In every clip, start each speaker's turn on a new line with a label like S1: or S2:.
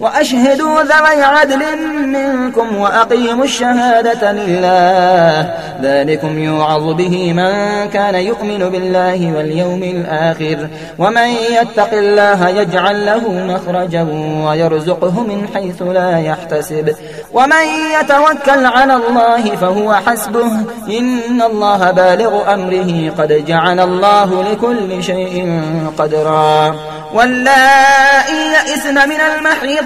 S1: وأشهدوا ذوي عدل منكم وأقيموا الشهادة لله ذلكم يوعظ به من كان يؤمن بالله واليوم الآخر ومن يتق الله يجعل له مخرجا ويرزقه من حيث لا يحتسب ومن يتوكل على الله فهو حسبه إن الله بالغ أمره قد جعل الله لكل شيء قدرا واللائي يئسن من المحيط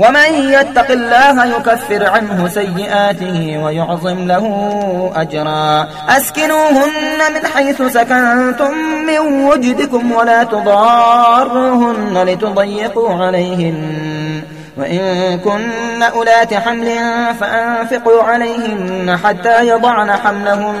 S1: ومن يتق الله يكفر عنه سيئاته ويعظم له أجرا أسكنوهن من حيث سكنتم من وجدكم ولا تضاروهن لتضيقوا عليهن وإن كن أولات حمل فأنفقوا عليهن حتى يضعن حملهن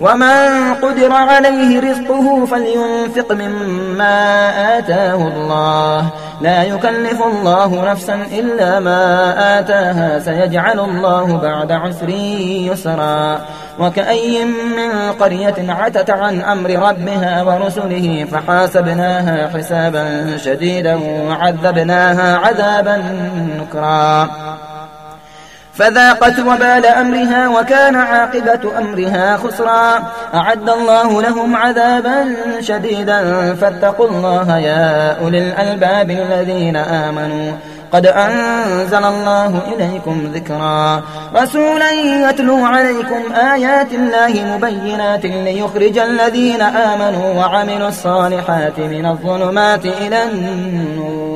S1: ومن قدر عليه رزقه فلينفق مما آتاه الله لا يكلف الله نفسا إلا ما آتاها سيجعل الله بعد عسر يسرا وكأي من قرية عتت عن أمر ربها ورسله فحاسبناها حسابا شديدا وعذبناها عذابا نكرا فذاقت وبال أمرها وكان عاقبة أمرها خسرا أعد الله لهم عذابا شديدا فاتقوا الله يا أولي الألباب الذين آمنوا قد أنزل الله إليكم ذكرا رسولا يتلو عليكم آيات الله مبينات ليخرج الذين آمنوا وعملوا الصالحات من الظلمات إلى النور